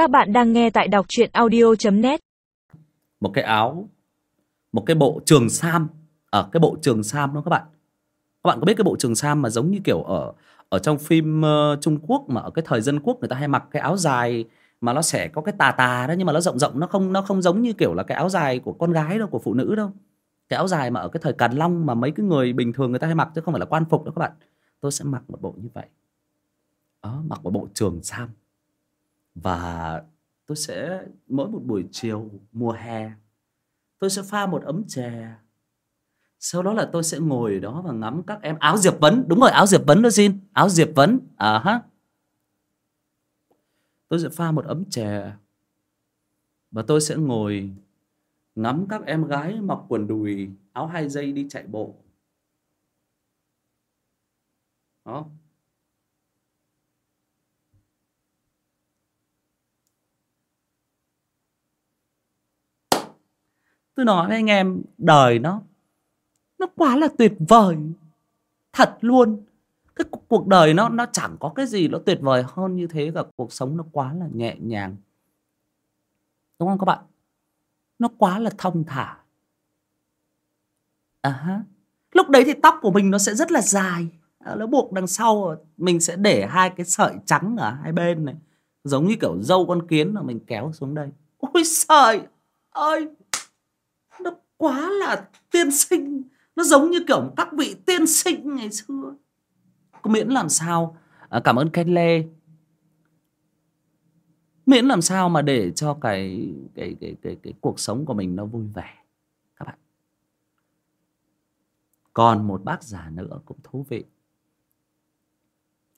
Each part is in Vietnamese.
Các bạn đang nghe tại đọc truyện audio.net một cái áo một cái bộ trường sam. Ở cái bộ trường sam đó các bạn. Các bạn có biết cái bộ trường sam mà giống như kiểu ở ở trong phim uh, Trung Quốc mà ở cái thời dân quốc người ta hay mặc cái áo dài mà nó sẽ có cái tà tà đó nhưng mà nó rộng rộng nó không nó không giống như kiểu là cái áo dài của con gái đâu của phụ nữ đâu. Cái áo dài mà ở cái thời Càn Long mà mấy cái người bình thường người ta hay mặc chứ không phải là quan phục đâu các bạn. Tôi sẽ mặc một bộ như vậy. Đó, mặc một bộ trường sam và tôi sẽ, mỗi một buổi chiều, mùa hè, tôi sẽ pha một ấm chè. Sau đó là tôi sẽ ngồi đó và ngắm các em. Áo diệp vấn, đúng rồi, áo diệp vấn đó xin áo diệp vấn à ha. Tôi sẽ pha một ấm chè. Và tôi sẽ ngồi ngắm các em gái mặc quần đùi, áo hai dây đi chạy bộ. Đó. Tôi nói với anh em, đời nó nó quá là tuyệt vời. Thật luôn. Cái cuộc- đời nó nó chẳng có cái gì nó tuyệt vời hơn như thế cả. Cuộc sống nó quá là nhẹ nhàng. Đúng không các bạn? Nó quá là thông thả. À ha lúc đấy thì tóc của mình nó sẽ rất là dài. À, nó buộc đằng sau mình sẽ để hai cái sợi trắng ở hai bên này. Giống như kiểu dâu con kiến mà mình kéo xuống đây. Ôi trời ơi! Quá là tiên sinh. Nó giống như kiểu các vị tiên sinh ngày xưa. Có miễn làm sao? À, cảm ơn Ken Lê. Miễn làm sao mà để cho cái cái cái cái cái cuộc sống của mình nó vui vẻ các bạn. Còn một bác già nữa cũng thú vị.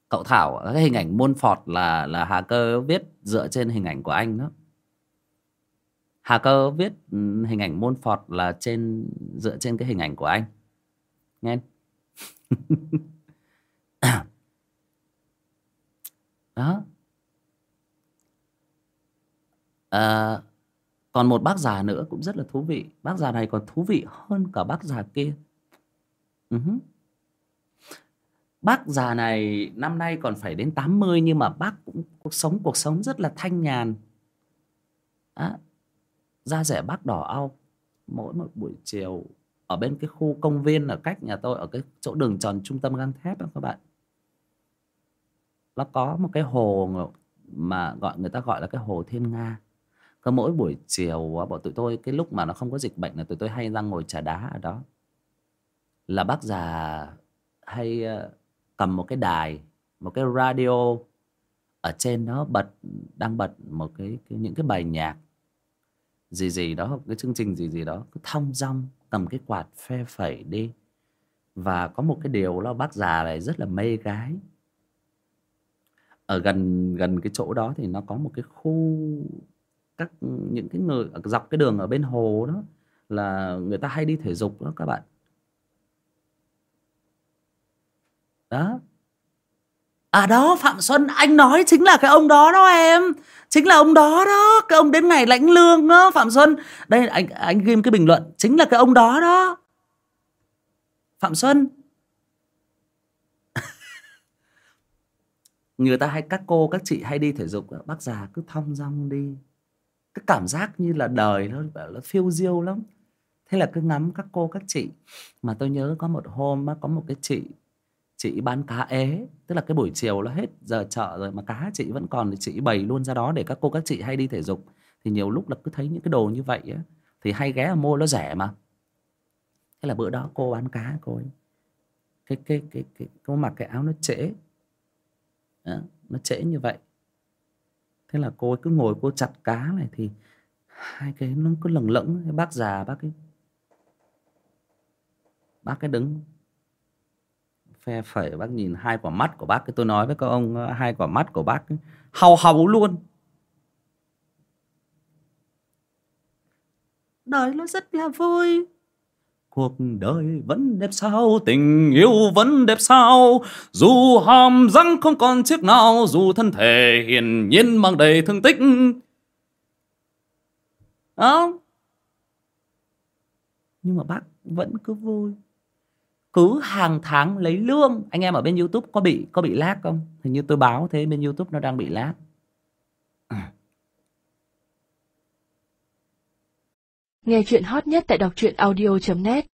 Cậu Thảo cái hình ảnh môn phọt là là Hà Cơ viết dựa trên hình ảnh của anh đó. Hà Cơ viết hình ảnh môn phọt là trên dựa trên cái hình ảnh của anh. Nghe đó. À, còn một bác già nữa cũng rất là thú vị. Bác già này còn thú vị hơn cả bác già kia. Uh-huh. bác già này năm nay còn phải đến 80 nhưng mà bác cũng cuộc sống cuộc sống rất là thanh nhàn. Đó da rẻ bác đỏ ao mỗi một buổi chiều ở bên cái khu công viên ở cách nhà tôi ở cái chỗ đường tròn trung tâm gang thép đó các bạn. Nó có một cái hồ mà gọi người ta gọi là cái hồ thiên nga. Cứ mỗi buổi chiều bọn tụi tôi cái lúc mà nó không có dịch bệnh là tụi tôi hay ra ngồi trà đá ở đó. Là bác già hay ờ, cầm một cái đài một cái radio ở trên đó bật đang bật một cái, cái những cái bài nhạc gì gì đó, cái chương trình gì gì đó, cứ thong dong cầm cái quạt phe phẩy đi. Và có một cái điều là bác già này rất là mê gái. Ở gần gần cái chỗ đó thì nó có một cái khu, các những cái người, dọc cái đường ở bên hồ đó, là người ta hay đi thể dục đó các bạn. Đó à đó, phạm xuân, anh nói chính là cái ông đó đó em. Chính là ông đó đó, cái ông đến ngày lãnh lương đó phạm xuân. Đây, anh anh ghi cái bình luận. Chính là cái ông đó đó. Phạm xuân. Người ta hay, các cô, các chị hay đi thể dục bác già cứ thong dong đi. Cái cảm giác như là đời nó nó phiêu diêu lắm. Thế là cứ ngắm các cô, các chị. Mà tôi nhớ có một hôm có một cái chị chị bán cá ế. Tức là cái buổi chiều nó hết giờ chợ rồi mà cá chị vẫn còn thì chị bày luôn ra đó để các cô các chị hay đi thể dục. Thì nhiều lúc là cứ thấy những cái đồ như vậy á thì hay ghé mua nó rẻ mà. Thế là bữa đó cô bán cá cô ấy. Cái cái cái cái cô mặc cái áo nó trễ. Đó, nó trễ như vậy. Thế là cô ấy cứ ngồi cô chặt cá này thì hai cái nó cứ lửng lẫn cái bác già bác ấy bác ấy đứng phe phẩy bác nhìn hai quả mắt của bác cái tôi nói với các ông ờ, hai quả mắt của bác ấy, hàu hàu luôn. Đời nó rất là vui. Cuộc đời vẫn đẹp sao tình yêu vẫn đẹp sao dù hàm răng không còn chiếc nào dù thân thể hiển nhiên mang đầy thương tích. Đó nhưng mà bác vẫn cứ vui cứ hàng tháng lấy lương. Anh em ở bên youtube có bị có bị lag không? Hình như tôi báo thế, bên youtube nó đang bị lag. Nghe chuyện hot nhất tại đọc truyện audio net.